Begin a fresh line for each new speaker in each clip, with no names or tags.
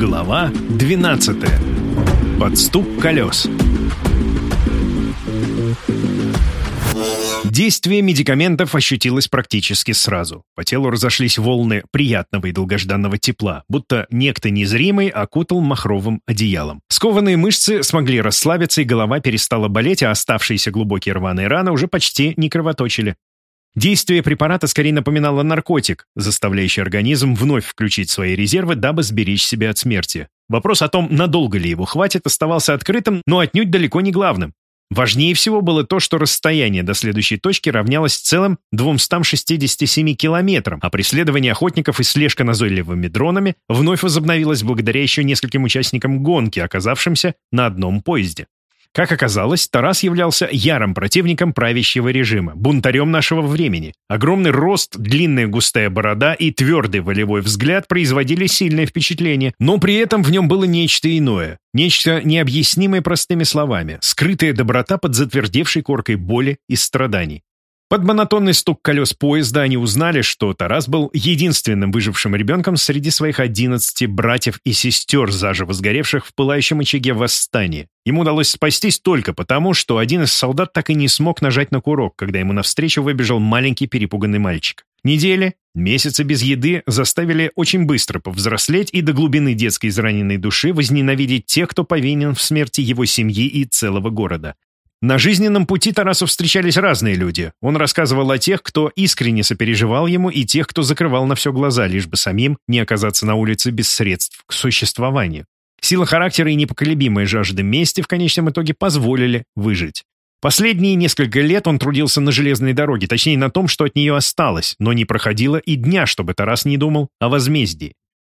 Глава 12. Под стук колес. Действие медикаментов ощутилось практически сразу. По телу разошлись волны приятного и долгожданного тепла, будто некто незримый окутал махровым одеялом. Скованные мышцы смогли расслабиться, и голова перестала болеть, а оставшиеся глубокие рваные раны уже почти не кровоточили. Действие препарата скорее напоминало наркотик, заставляющий организм вновь включить свои резервы, дабы сберечь себя от смерти. Вопрос о том, надолго ли его хватит, оставался открытым, но отнюдь далеко не главным. Важнее всего было то, что расстояние до следующей точки равнялось целым 267 километрам, а преследование охотников и слежка назойливыми дронами вновь возобновилось благодаря еще нескольким участникам гонки, оказавшимся на одном поезде. Как оказалось, Тарас являлся ярым противником правящего режима, бунтарем нашего времени. Огромный рост, длинная густая борода и твердый волевой взгляд производили сильное впечатление, но при этом в нем было нечто иное, нечто необъяснимое простыми словами, скрытая доброта под затвердевшей коркой боли и страданий. Под монотонный стук колес поезда они узнали, что Тарас был единственным выжившим ребенком среди своих одиннадцати братьев и сестер, заживо сгоревших в пылающем очаге восстания. Ему удалось спастись только потому, что один из солдат так и не смог нажать на курок, когда ему навстречу выбежал маленький перепуганный мальчик. Недели, месяцы без еды заставили очень быстро повзрослеть и до глубины детской израненной души возненавидеть тех, кто повинен в смерти его семьи и целого города. На жизненном пути Тарасу встречались разные люди. Он рассказывал о тех, кто искренне сопереживал ему, и тех, кто закрывал на все глаза, лишь бы самим не оказаться на улице без средств к существованию. Сила характера и непоколебимая жажда мести в конечном итоге позволили выжить. Последние несколько лет он трудился на железной дороге, точнее на том, что от нее осталось, но не проходило и дня, чтобы Тарас не думал о возмездии.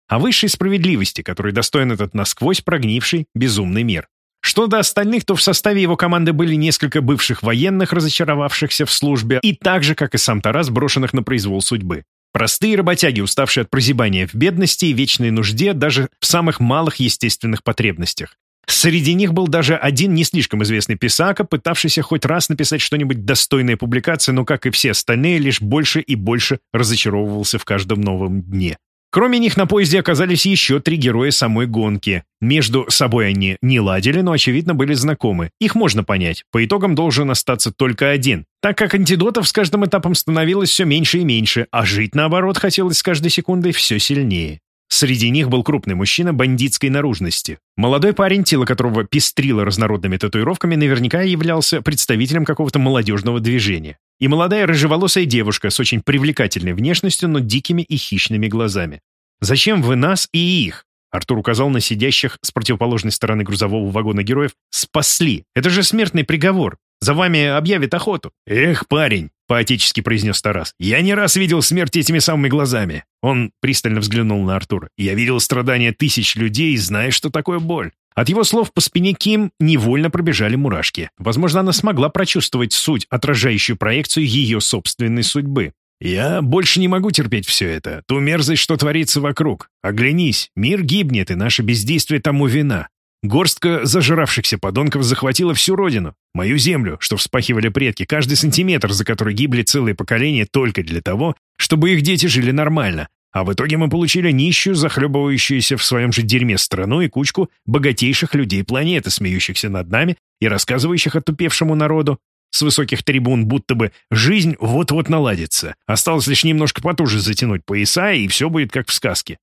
О высшей справедливости, которой достоин этот насквозь прогнивший безумный мир. Что до остальных, то в составе его команды были несколько бывших военных, разочаровавшихся в службе, и так же, как и сам Тарас, брошенных на произвол судьбы. Простые работяги, уставшие от прозябания в бедности и вечной нужде даже в самых малых естественных потребностях. Среди них был даже один не слишком известный писака, пытавшийся хоть раз написать что-нибудь достойное публикации, но, как и все остальные, лишь больше и больше разочаровывался в каждом новом дне. Кроме них на поезде оказались еще три героя самой гонки. Между собой они не ладили, но, очевидно, были знакомы. Их можно понять. По итогам должен остаться только один. Так как антидотов с каждым этапом становилось все меньше и меньше, а жить, наоборот, хотелось с каждой секундой все сильнее. Среди них был крупный мужчина бандитской наружности. Молодой парень, тело которого пестрило разнородными татуировками, наверняка являлся представителем какого-то молодежного движения и молодая рыжеволосая девушка с очень привлекательной внешностью, но дикими и хищными глазами. «Зачем вы нас и их?» Артур указал на сидящих с противоположной стороны грузового вагона героев. «Спасли! Это же смертный приговор! За вами объявят охоту!» «Эх, парень!» — поотечески произнес Тарас. «Я не раз видел смерть этими самыми глазами!» Он пристально взглянул на Артура. «Я видел страдания тысяч людей, зная, что такое боль. От его слов по спине Ким невольно пробежали мурашки. Возможно, она смогла прочувствовать суть, отражающую проекцию ее собственной судьбы. «Я больше не могу терпеть все это, ту мерзость, что творится вокруг. Оглянись, мир гибнет, и наше бездействие тому вина. Горстка зажиравшихся подонков захватила всю родину, мою землю, что вспахивали предки, каждый сантиметр, за который гибли целые поколения только для того, чтобы их дети жили нормально, а в итоге мы получили нищую, захлебывающуюся в своем же дерьме страну и кучку богатейших людей планеты, смеющихся над нами и рассказывающих отупевшему народу с высоких трибун, будто бы жизнь вот-вот наладится. Осталось лишь немножко потуже затянуть пояса, и все будет как в сказке.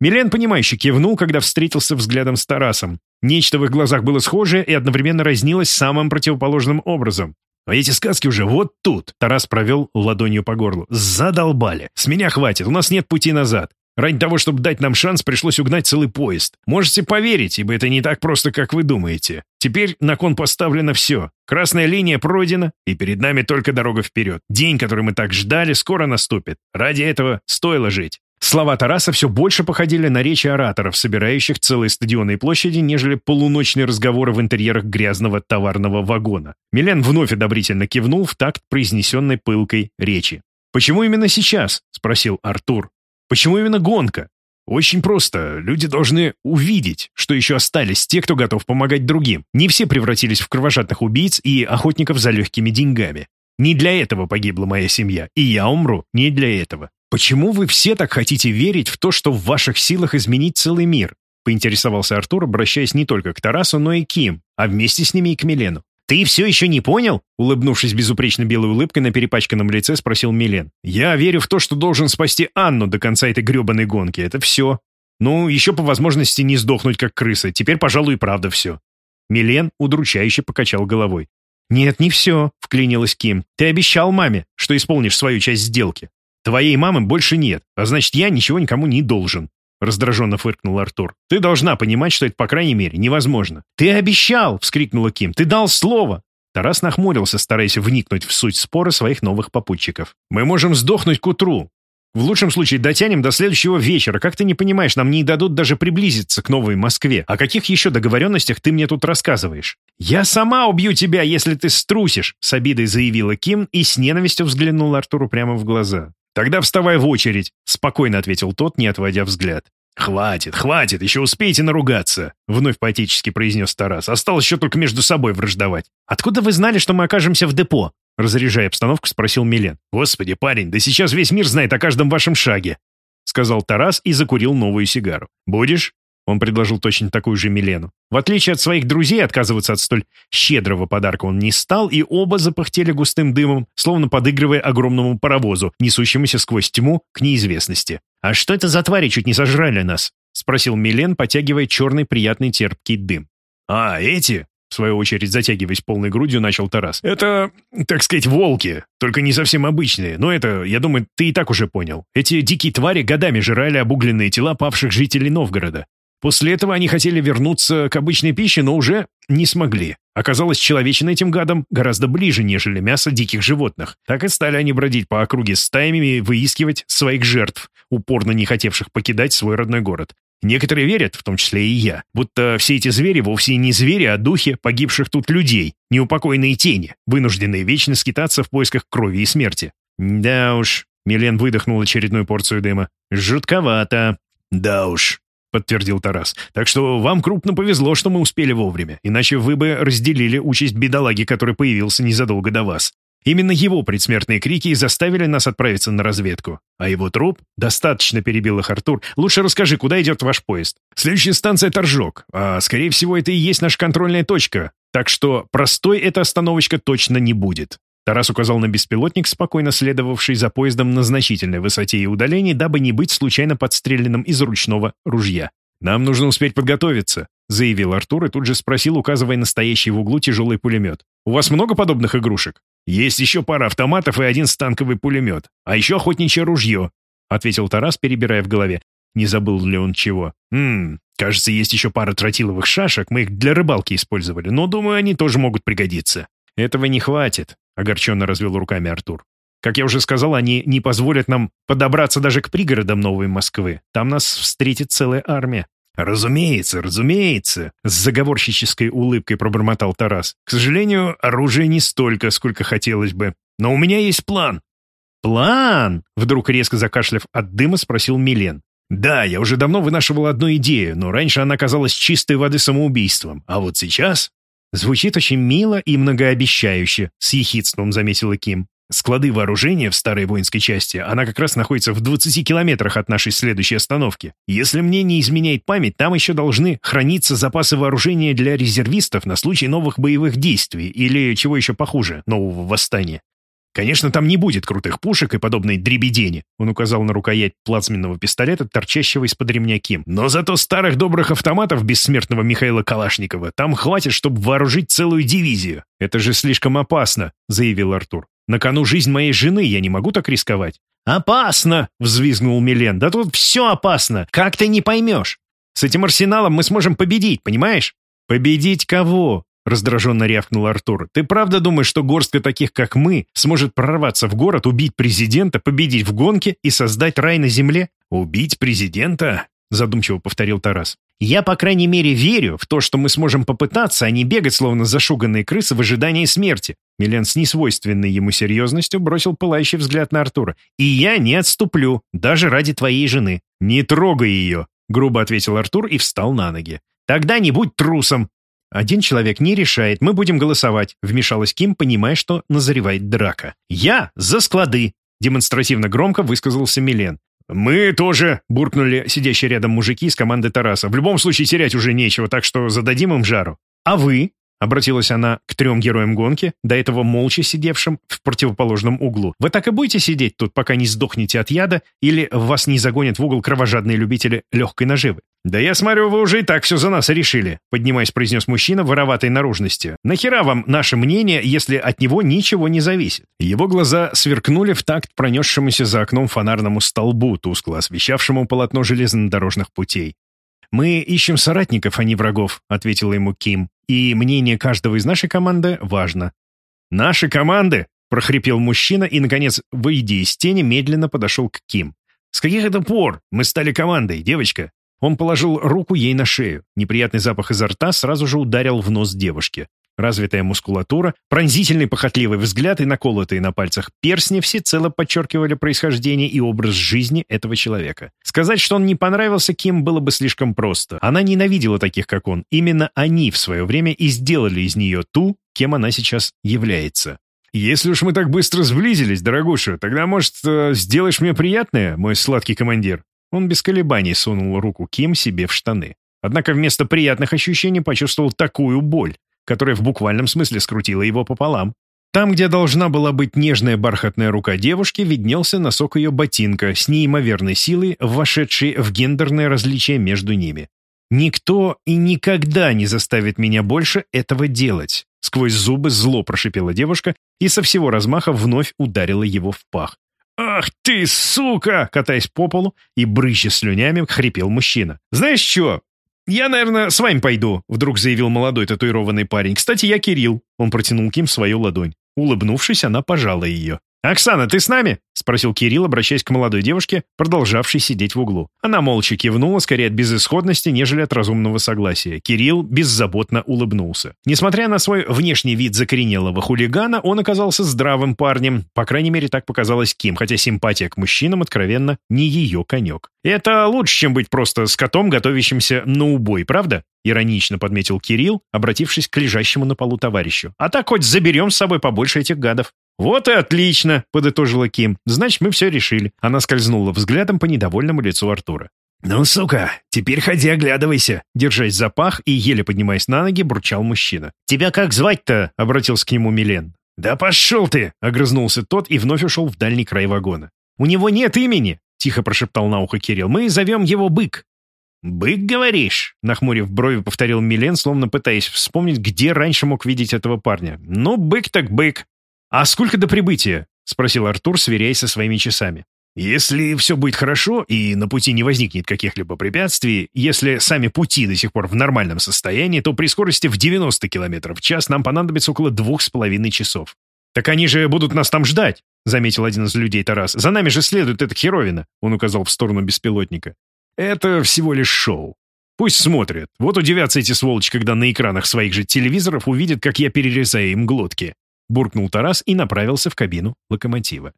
Милен, понимающе кивнул, когда встретился взглядом с Тарасом. Нечто в их глазах было схожее и одновременно разнилось самым противоположным образом. Но эти сказки уже вот тут. Тарас провел ладонью по горлу. Задолбали. С меня хватит, у нас нет пути назад. Ради того, чтобы дать нам шанс, пришлось угнать целый поезд. Можете поверить, ибо это не так просто, как вы думаете. Теперь на кон поставлено все. Красная линия пройдена, и перед нами только дорога вперед. День, который мы так ждали, скоро наступит. Ради этого стоило жить. Слова Тараса все больше походили на речи ораторов, собирающих целые стадионы и площади, нежели полуночные разговоры в интерьерах грязного товарного вагона. Милен вновь одобрительно кивнул в такт произнесенной пылкой речи. «Почему именно сейчас?» — спросил Артур. «Почему именно гонка?» Очень просто. Люди должны увидеть, что еще остались те, кто готов помогать другим. Не все превратились в кровожадных убийц и охотников за легкими деньгами. Не для этого погибла моя семья, и я умру не для этого. Почему вы все так хотите верить в то, что в ваших силах изменить целый мир? поинтересовался Артур, обращаясь не только к Тарасу, но и к Ким, а вместе с ними и к Милену. «Ты все еще не понял?» Улыбнувшись безупречно белой улыбкой на перепачканном лице, спросил Милен. «Я верю в то, что должен спасти Анну до конца этой гребаной гонки. Это все. Ну, еще по возможности не сдохнуть, как крыса. Теперь, пожалуй, и правда все». Милен удручающе покачал головой. «Нет, не все», — вклинилась Ким. «Ты обещал маме, что исполнишь свою часть сделки. Твоей мамы больше нет, а значит, я ничего никому не должен». — раздраженно фыркнул Артур. «Ты должна понимать, что это, по крайней мере, невозможно». «Ты обещал!» — вскрикнула Ким. «Ты дал слово!» Тарас нахмурился, стараясь вникнуть в суть спора своих новых попутчиков. «Мы можем сдохнуть к утру. В лучшем случае дотянем до следующего вечера. Как ты не понимаешь, нам не дадут даже приблизиться к Новой Москве. О каких еще договоренностях ты мне тут рассказываешь?» «Я сама убью тебя, если ты струсишь!» — с обидой заявила Ким и с ненавистью взглянула Артуру прямо в глаза. «Тогда вставай в очередь», — спокойно ответил тот, не отводя взгляд. «Хватит, хватит, еще успейте наругаться», — вновь поэтически произнес Тарас. «Осталось еще только между собой враждовать». «Откуда вы знали, что мы окажемся в депо?» Разряжая обстановку, спросил Милен. «Господи, парень, да сейчас весь мир знает о каждом вашем шаге», — сказал Тарас и закурил новую сигару. «Будешь?» Он предложил точно такую же Милену. В отличие от своих друзей, отказываться от столь щедрого подарка он не стал, и оба запахтели густым дымом, словно подыгрывая огромному паровозу, несущемуся сквозь тьму к неизвестности. «А что это за твари чуть не сожрали нас?» — спросил Милен, потягивая черный приятный терпкий дым. «А, эти?» В свою очередь, затягиваясь полной грудью, начал Тарас. «Это, так сказать, волки, только не совсем обычные. Но это, я думаю, ты и так уже понял. Эти дикие твари годами жрали обугленные тела павших жителей Новгорода. После этого они хотели вернуться к обычной пище, но уже не смогли. Оказалось, человечина этим гадам гораздо ближе, нежели мясо диких животных. Так и стали они бродить по округе стаями и выискивать своих жертв, упорно не хотевших покидать свой родной город. Некоторые верят, в том числе и я, будто все эти звери вовсе не звери, а духи погибших тут людей, неупокойные тени, вынужденные вечно скитаться в поисках крови и смерти. Да уж, Милен выдохнул очередную порцию дыма. Жутковато. Да уж, подтвердил Тарас. «Так что вам крупно повезло, что мы успели вовремя, иначе вы бы разделили участь бедолаги, который появился незадолго до вас. Именно его предсмертные крики и заставили нас отправиться на разведку. А его труп достаточно перебил их Артур. Лучше расскажи, куда идет ваш поезд? Следующая станция Торжок. А, скорее всего, это и есть наша контрольная точка. Так что простой эта остановочка точно не будет. Тарас указал на беспилотник, спокойно следовавший за поездом на значительной высоте и удалении, дабы не быть случайно подстреленным из ручного ружья. «Нам нужно успеть подготовиться», — заявил Артур и тут же спросил, указывая на стоящий в углу тяжелый пулемет. «У вас много подобных игрушек?» «Есть еще пара автоматов и один станковый пулемет. А еще охотничье ружье», — ответил Тарас, перебирая в голове. Не забыл ли он чего? «Ммм, кажется, есть еще пара тротиловых шашек, мы их для рыбалки использовали, но, думаю, они тоже могут пригодиться». «Этого не хватит», — огорченно развел руками Артур. «Как я уже сказал, они не позволят нам подобраться даже к пригородам Новой Москвы. Там нас встретит целая армия». «Разумеется, разумеется», — с заговорщической улыбкой пробормотал Тарас. «К сожалению, оружия не столько, сколько хотелось бы. Но у меня есть план». «План?» — вдруг резко закашляв от дыма, спросил Милен. «Да, я уже давно вынашивал одну идею, но раньше она казалась чистой воды самоубийством. А вот сейчас «Звучит очень мило и многообещающе», — с ехидством заметила Ким. «Склады вооружения в старой воинской части, она как раз находится в 20 километрах от нашей следующей остановки. Если мне не изменяет память, там еще должны храниться запасы вооружения для резервистов на случай новых боевых действий или чего еще похуже, нового восстания. Конечно, там не будет крутых пушек и подобной дребедени. Он указал на рукоять плазменного пистолета, торчащего из-под ремня Ким. Но зато старых добрых автоматов бессмертного Михаила Калашникова там хватит, чтобы вооружить целую дивизию. Это же слишком опасно, заявил Артур. На кону жизнь моей жены, я не могу так рисковать. «Опасно!» — взвизгнул Милен. «Да тут все опасно! Как ты не поймешь? С этим арсеналом мы сможем победить, понимаешь?» «Победить кого?» Раздраженно рявкнул Артур. «Ты правда думаешь, что горстка таких, как мы, сможет прорваться в город, убить президента, победить в гонке и создать рай на земле?» «Убить президента?» Задумчиво повторил Тарас. «Я, по крайней мере, верю в то, что мы сможем попытаться, а не бегать, словно зашуганные крысы в ожидании смерти». Милен с несвойственной ему серьезностью бросил пылающий взгляд на Артура. «И я не отступлю, даже ради твоей жены». «Не трогай ее», — грубо ответил Артур и встал на ноги. «Тогда не будь трусом», «Один человек не решает, мы будем голосовать», — вмешалась Ким, понимая, что назревает драка. «Я за склады», — демонстративно громко высказался Милен. «Мы тоже», — буркнули сидящие рядом мужики из команды Тараса. «В любом случае терять уже нечего, так что зададим им жару». «А вы?» — обратилась она к трем героям гонки, до этого молча сидевшим в противоположном углу. «Вы так и будете сидеть тут, пока не сдохнете от яда, или вас не загонят в угол кровожадные любители легкой наживы?» «Да я смотрю, вы уже и так все за нас решили», — поднимаясь, произнес мужчина вороватой наружности. «Нахера вам наше мнение, если от него ничего не зависит?» Его глаза сверкнули в такт пронесшемуся за окном фонарному столбу, тускло освещавшему полотно железнодорожных путей. «Мы ищем соратников, а не врагов», — ответила ему Ким. «И мнение каждого из нашей команды важно». «Наши команды?» — прохрипел мужчина и, наконец, выйдя из тени, медленно подошел к Ким. «С каких это пор мы стали командой, девочка?» Он положил руку ей на шею. Неприятный запах изо рта сразу же ударил в нос девушки. Развитая мускулатура, пронзительный похотливый взгляд и наколотые на пальцах перстни всецело подчеркивали происхождение и образ жизни этого человека. Сказать, что он не понравился Ким, было бы слишком просто. Она ненавидела таких, как он. Именно они в свое время и сделали из нее ту, кем она сейчас является. «Если уж мы так быстро сблизились, дорогуша, тогда, может, э, сделаешь мне приятное, мой сладкий командир?» Он без колебаний сунул руку Ким себе в штаны. Однако вместо приятных ощущений почувствовал такую боль, которая в буквальном смысле скрутила его пополам. Там, где должна была быть нежная бархатная рука девушки, виднелся носок ее ботинка с неимоверной силой, вошедшей в гендерное различие между ними. «Никто и никогда не заставит меня больше этого делать», сквозь зубы зло прошипела девушка и со всего размаха вновь ударила его в пах. «Ах ты, сука!» Катаясь по полу и брызжа слюнями, хрипел мужчина. «Знаешь что? «Я, наверное, с вами пойду», — вдруг заявил молодой татуированный парень. «Кстати, я Кирилл». Он протянул Ким свою ладонь. Улыбнувшись, она пожала ее. «Оксана, ты с нами?» — спросил Кирилл, обращаясь к молодой девушке, продолжавшей сидеть в углу. Она молча кивнула, скорее от безысходности, нежели от разумного согласия. Кирилл беззаботно улыбнулся. Несмотря на свой внешний вид закоренелого хулигана, он оказался здравым парнем. По крайней мере, так показалось Ким, хотя симпатия к мужчинам, откровенно, не ее конек. «Это лучше, чем быть просто скотом, готовящимся на убой, правда?» Иронично подметил Кирилл, обратившись к лежащему на полу товарищу. «А так хоть заберем с собой побольше этих гадов». «Вот и отлично», — подытожила Ким. «Значит, мы все решили». Она скользнула взглядом по недовольному лицу Артура. «Ну, сука, теперь ходи оглядывайся», — держась за пах и еле поднимаясь на ноги, бурчал мужчина. «Тебя как звать-то?» — обратился к нему Милен. «Да пошел ты!» — огрызнулся тот и вновь ушел в дальний край вагона. «У него нет имени!» — тихо прошептал на ухо Кирилл. «Мы зовем его Бык». «Бык, говоришь?» — нахмурив брови, повторил Милен, словно пытаясь вспомнить, где раньше мог видеть этого парня. «Ну, бык так бык. «А сколько до прибытия?» — спросил Артур, сверяясь со своими часами. «Если все будет хорошо и на пути не возникнет каких-либо препятствий, если сами пути до сих пор в нормальном состоянии, то при скорости в 90 км в час нам понадобится около двух с половиной часов». «Так они же будут нас там ждать», — заметил один из людей Тарас. «За нами же следует эта херовина», — он указал в сторону беспилотника. «Это всего лишь шоу. Пусть смотрят. Вот удивятся эти сволочи, когда на экранах своих же телевизоров увидят, как я перерезаю им глотки буркнул Тарас и направился в кабину локомотива.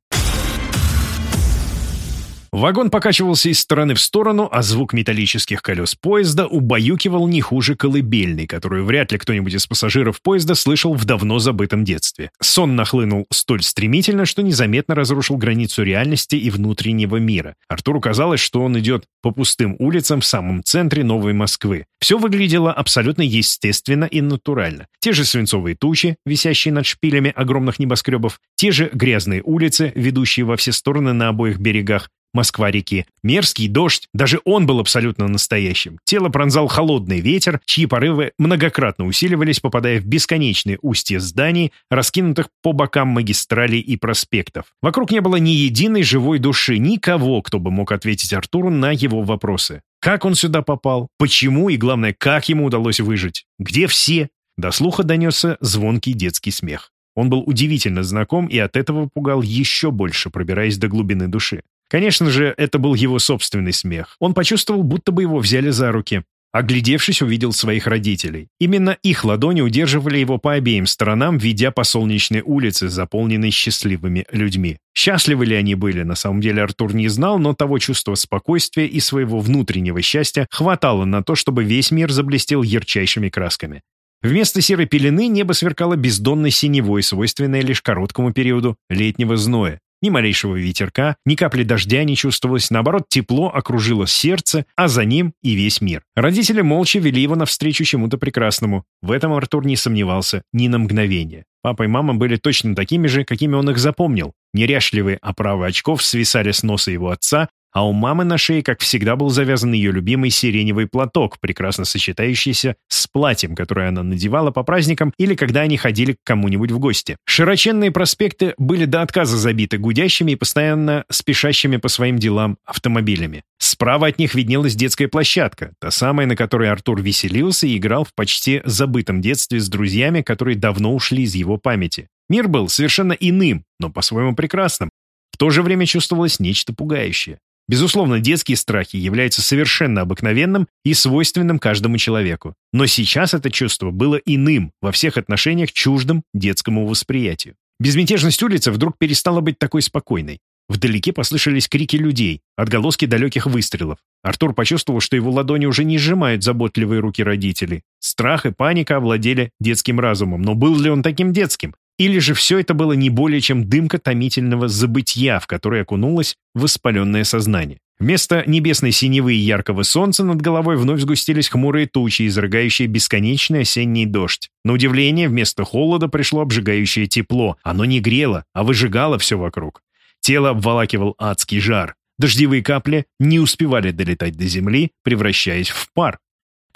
Вагон покачивался из стороны в сторону, а звук металлических колес поезда убаюкивал не хуже колыбельной, которую вряд ли кто-нибудь из пассажиров поезда слышал в давно забытом детстве. Сон нахлынул столь стремительно, что незаметно разрушил границу реальности и внутреннего мира. Артуру казалось, что он идет по пустым улицам в самом центре Новой Москвы. Все выглядело абсолютно естественно и натурально. Те же свинцовые тучи, висящие над шпилями огромных небоскребов, те же грязные улицы, ведущие во все стороны на обоих берегах, Москва-реки. Мерзкий дождь, даже он был абсолютно настоящим. Тело пронзал холодный ветер, чьи порывы многократно усиливались, попадая в бесконечные устья зданий, раскинутых по бокам магистралей и проспектов. Вокруг не было ни единой живой души, никого, кто бы мог ответить Артуру на его вопросы. Как он сюда попал? Почему? И главное, как ему удалось выжить? Где все? До слуха донесся звонкий детский смех. Он был удивительно знаком и от этого пугал еще больше, пробираясь до глубины души. Конечно же, это был его собственный смех. Он почувствовал, будто бы его взяли за руки. Оглядевшись, увидел своих родителей. Именно их ладони удерживали его по обеим сторонам, ведя по солнечной улице, заполненной счастливыми людьми. Счастливы ли они были, на самом деле Артур не знал, но того чувства спокойствия и своего внутреннего счастья хватало на то, чтобы весь мир заблестел ярчайшими красками. Вместо серой пелены небо сверкало бездонной синевой, свойственной лишь короткому периоду летнего зноя. Ни малейшего ветерка, ни капли дождя не чувствовалось, наоборот, тепло окружило сердце, а за ним и весь мир. Родители молча вели его навстречу чему-то прекрасному. В этом Артур не сомневался ни на мгновение. Папа и мама были точно такими же, какими он их запомнил. Неряшливые оправы очков свисали с носа его отца, а у мамы на шее, как всегда, был завязан ее любимый сиреневый платок, прекрасно сочетающийся с платьем, которое она надевала по праздникам или когда они ходили к кому-нибудь в гости. Широченные проспекты были до отказа забиты гудящими и постоянно спешащими по своим делам автомобилями. Справа от них виднелась детская площадка, та самая, на которой Артур веселился и играл в почти забытом детстве с друзьями, которые давно ушли из его памяти. Мир был совершенно иным, но по-своему прекрасным. В то же время чувствовалось нечто пугающее. Безусловно, детские страхи являются совершенно обыкновенным и свойственным каждому человеку. Но сейчас это чувство было иным, во всех отношениях чуждым детскому восприятию. Безмятежность улицы вдруг перестала быть такой спокойной. Вдалеке послышались крики людей, отголоски далеких выстрелов. Артур почувствовал, что его ладони уже не сжимают заботливые руки родителей. Страх и паника овладели детским разумом, но был ли он таким детским? Или же все это было не более чем дымка томительного забытья, в которое окунулось воспаленное сознание. Вместо небесной синевы и яркого солнца над головой вновь сгустились хмурые тучи, изрыгающие бесконечный осенний дождь. На удивление, вместо холода пришло обжигающее тепло. Оно не грело, а выжигало все вокруг. Тело обволакивал адский жар. Дождевые капли не успевали долетать до земли, превращаясь в пар.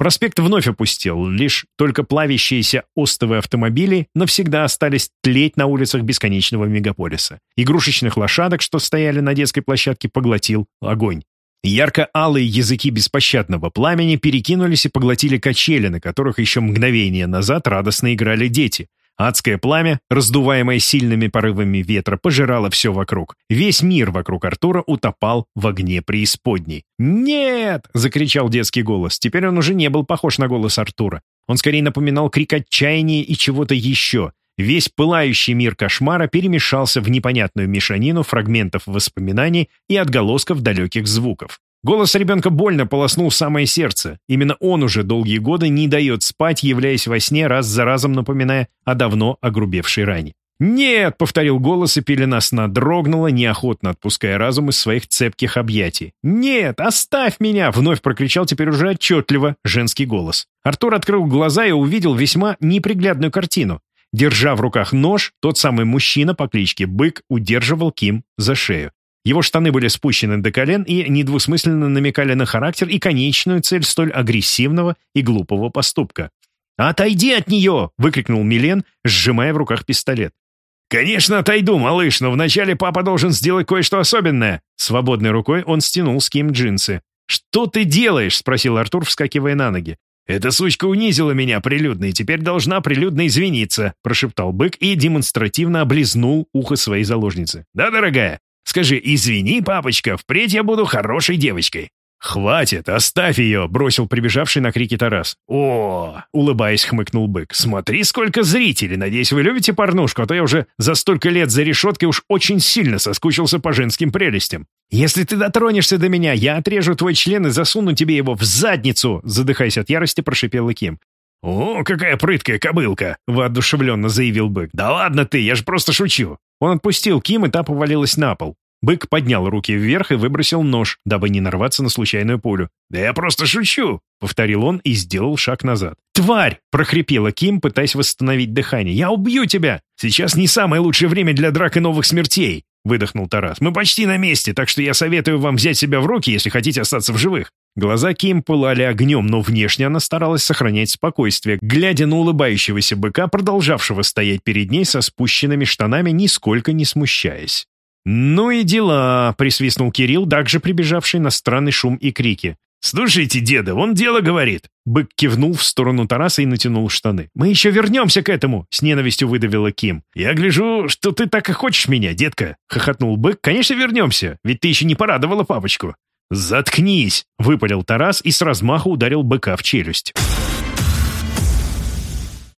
Проспект вновь опустел, лишь только плавящиеся остовые автомобили навсегда остались тлеть на улицах бесконечного мегаполиса. Игрушечных лошадок, что стояли на детской площадке, поглотил огонь. Ярко-алые языки беспощадного пламени перекинулись и поглотили качели, на которых еще мгновение назад радостно играли дети. Адское пламя, раздуваемое сильными порывами ветра, пожирало все вокруг. Весь мир вокруг Артура утопал в огне преисподней. «Нет!» — закричал детский голос. Теперь он уже не был похож на голос Артура. Он скорее напоминал крик отчаяния и чего-то еще. Весь пылающий мир кошмара перемешался в непонятную мешанину фрагментов воспоминаний и отголосков далеких звуков. Голос ребенка больно полоснул самое сердце. Именно он уже долгие годы не дает спать, являясь во сне, раз за разом напоминая о давно огрубевшей ране. «Нет!» — повторил голос, и пелена сна дрогнула, неохотно отпуская разум из своих цепких объятий. «Нет! Оставь меня!» — вновь прокричал теперь уже отчетливо женский голос. Артур открыл глаза и увидел весьма неприглядную картину. Держа в руках нож, тот самый мужчина по кличке Бык удерживал Ким за шею. Его штаны были спущены до колен и недвусмысленно намекали на характер и конечную цель столь агрессивного и глупого поступка. «Отойди от нее!» — выкрикнул Милен, сжимая в руках пистолет. «Конечно, отойду, малыш, но вначале папа должен сделать кое-что особенное». Свободной рукой он стянул с Ким джинсы. «Что ты делаешь?» — спросил Артур, вскакивая на ноги. «Эта сучка унизила меня прилюдно и теперь должна прилюдно извиниться», — прошептал бык и демонстративно облизнул ухо своей заложницы. «Да, дорогая? Скажи, извини, папочка, впредь я буду хорошей девочкой». «Хватит, оставь ее!» — бросил прибежавший на крики Тарас. «О!» — улыбаясь, хмыкнул бык. «Смотри, сколько зрителей! Надеюсь, вы любите порнушку, а то я уже за столько лет за решеткой уж очень сильно соскучился по женским прелестям. Если ты дотронешься до меня, я отрежу твой член и засуну тебе его в задницу!» Задыхаясь от ярости, прошипел Ким. «О, какая прыткая кобылка!» — воодушевленно заявил бык. «Да ладно ты, я же просто шучу!» Он отпустил Ким, и та повалилась на пол. Бык поднял руки вверх и выбросил нож, дабы не нарваться на случайную пулю. «Да я просто шучу!» — повторил он и сделал шаг назад. «Тварь!» — прохрипела Ким, пытаясь восстановить дыхание. «Я убью тебя!» «Сейчас не самое лучшее время для драк и новых смертей!» — выдохнул Тарас. «Мы почти на месте, так что я советую вам взять себя в руки, если хотите остаться в живых». Глаза Ким пылали огнем, но внешне она старалась сохранять спокойствие, глядя на улыбающегося быка, продолжавшего стоять перед ней со спущенными штанами, нисколько не смущаясь. «Ну и дела», — присвистнул Кирилл, также прибежавший на странный шум и крики. «Слушайте, деда, он дело говорит!» Бык кивнул в сторону Тараса и натянул штаны. «Мы еще вернемся к этому!» — с ненавистью выдавила Ким. «Я гляжу, что ты так и хочешь меня, детка!» — хохотнул бык. «Конечно вернемся, ведь ты еще не порадовала папочку!» «Заткнись!» — выпалил Тарас и с размаху ударил быка в челюсть.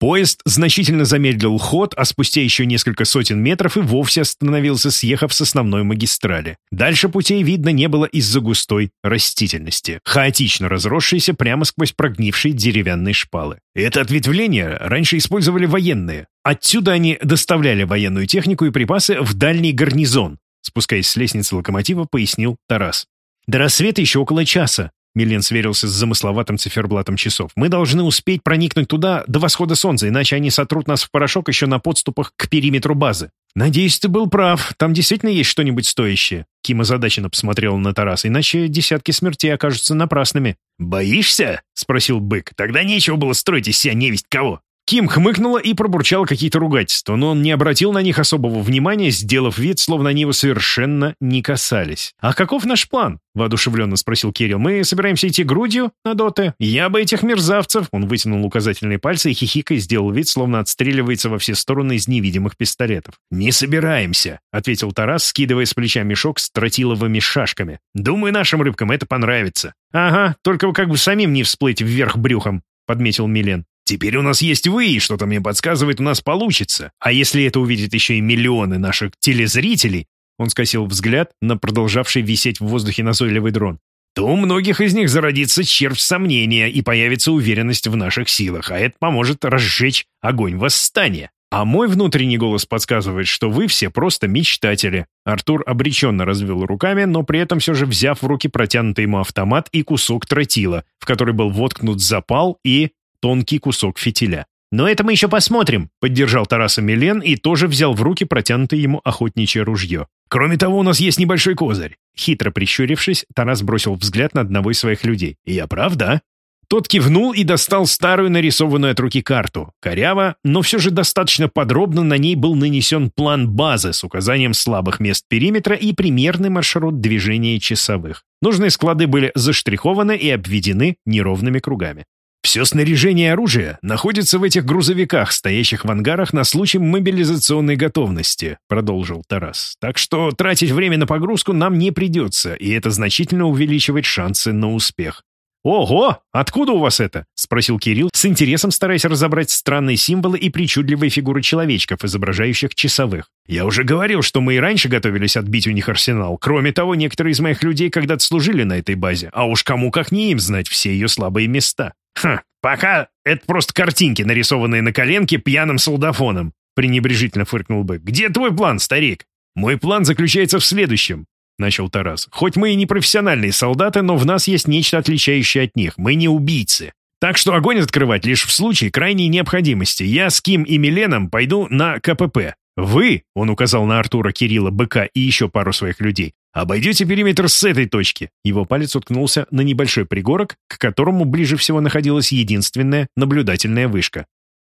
Поезд значительно замедлил ход, а спустя еще несколько сотен метров и вовсе остановился, съехав с основной магистрали. Дальше путей видно не было из-за густой растительности, хаотично разросшейся прямо сквозь прогнившие деревянные шпалы. Это ответвление раньше использовали военные. Отсюда они доставляли военную технику и припасы в дальний гарнизон, спускаясь с лестницы локомотива, пояснил Тарас. «До рассвета еще около часа. Милен сверился с замысловатым циферблатом часов. «Мы должны успеть проникнуть туда до восхода солнца, иначе они сотрут нас в порошок еще на подступах к периметру базы». «Надеюсь, ты был прав. Там действительно есть что-нибудь стоящее». Ким озадаченно посмотрел на Тараса, иначе десятки смертей окажутся напрасными.
«Боишься?» — спросил бык. «Тогда нечего было строить из себя невесть кого».
Ким хмыкнула и пробурчала какие-то ругательства, но он не обратил на них особого внимания, сделав вид, словно они его совершенно не касались. «А каков наш план?» — воодушевленно спросил Кирилл. «Мы собираемся идти грудью на доты? Я бы этих мерзавцев...» Он вытянул указательные пальцы и хихикой сделал вид, словно отстреливается во все стороны из невидимых пистолетов.
«Не собираемся», — ответил Тарас, скидывая с плеча мешок с тротиловыми шашками. «Думаю, нашим рыбкам это понравится».
«Ага, только как бы самим не всплыть вверх брюхом», — подметил Милен.
Теперь у нас есть вы, и что-то мне подсказывает, у нас получится. А если это увидят еще и миллионы наших телезрителей,
он скосил взгляд на продолжавший висеть в воздухе назойливый дрон,
то у многих из них зародится червь сомнения и появится уверенность в наших силах, а это поможет разжечь огонь восстания.
А мой внутренний голос подсказывает, что вы все просто мечтатели. Артур обреченно развел руками, но при этом все же взяв в руки протянутый ему автомат и кусок тротила, в который был воткнут запал и тонкий кусок фитиля. «Но это мы еще посмотрим», — поддержал Тараса Милен и тоже взял в руки протянутое ему охотничье ружье.
«Кроме того, у нас есть небольшой козырь».
Хитро прищурившись, Тарас бросил взгляд на одного из своих людей.
«Я прав, да?»
Тот кивнул и достал старую нарисованную от руки карту. Коряво, но все же достаточно подробно на ней был нанесен план базы с указанием слабых мест периметра и примерный маршрут движения часовых. Нужные склады были заштрихованы и обведены неровными кругами. Все снаряжение и оружие находится в этих грузовиках, стоящих в ангарах на случай мобилизационной готовности», — продолжил Тарас. «Так что тратить время на погрузку нам не придется, и это значительно увеличивает шансы на успех». «Ого! Откуда у вас это?» — спросил Кирилл, с интересом стараясь разобрать странные символы и причудливые фигуры человечков, изображающих часовых. «Я уже говорил, что мы и раньше готовились отбить у них арсенал. Кроме того, некоторые из моих людей когда-то служили на этой базе, а уж кому как не им знать все ее слабые места».
«Хм, пока это просто картинки, нарисованные на коленке пьяным солдафоном», пренебрежительно фыркнул бы. «Где твой план, старик?»
«Мой план заключается в следующем», — начал Тарас. «Хоть мы и не профессиональные солдаты, но в нас есть нечто отличающее от них. Мы не убийцы. Так что огонь открывать лишь в случае крайней необходимости. Я с Ким и Миленом пойду на КПП. Вы, — он указал на Артура, Кирилла, Быка и еще пару своих людей, Обойдете периметр с этой точки. Его палец уткнулся на небольшой пригорок, к которому ближе всего находилась единственная наблюдательная вышка.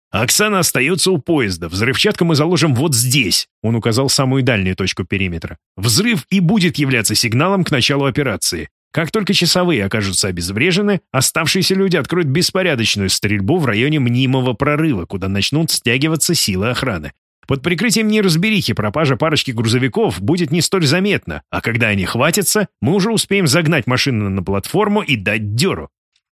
«Оксана остается у поезда. Взрывчатку мы заложим вот здесь», — он указал самую дальнюю точку периметра. «Взрыв и будет являться сигналом к началу операции. Как только часовые окажутся обезврежены, оставшиеся люди откроют беспорядочную стрельбу в районе мнимого прорыва, куда начнут стягиваться силы охраны. Под прикрытием неразберихи пропажа парочки грузовиков будет не столь заметна, а когда они хватятся, мы уже успеем загнать машину на платформу и дать дёру.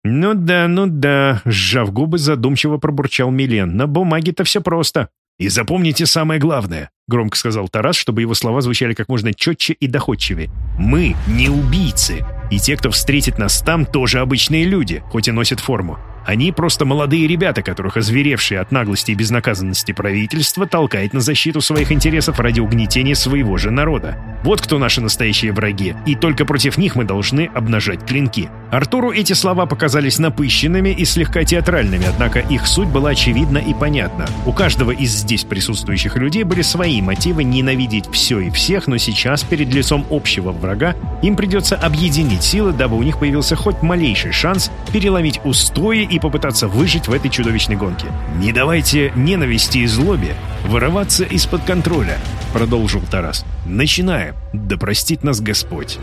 «Ну да, ну да», — сжав губы, задумчиво пробурчал Милен. «На бумаге-то все просто». «И запомните самое главное», — громко сказал Тарас, чтобы его слова звучали как можно четче и доходчивее. «Мы не убийцы, и те, кто встретит нас там, тоже обычные люди, хоть и носят форму. Они просто молодые ребята, которых озверевшие от наглости и безнаказанности правительства толкает на защиту своих интересов ради угнетения своего же народа. Вот кто наши настоящие враги, и только против них мы должны обнажать клинки. Артуру эти слова показались напыщенными и слегка театральными, однако их суть была очевидна и понятна. У каждого из здесь присутствующих людей были свои мотивы ненавидеть все и всех, но сейчас перед лицом общего врага им придется объединить силы, дабы у них появился хоть малейший шанс переломить устои попытаться выжить в этой чудовищной гонке. «Не давайте ненависти и злобе вырываться из-под контроля», — продолжил Тарас. «Начинаем. Да простит нас Господь».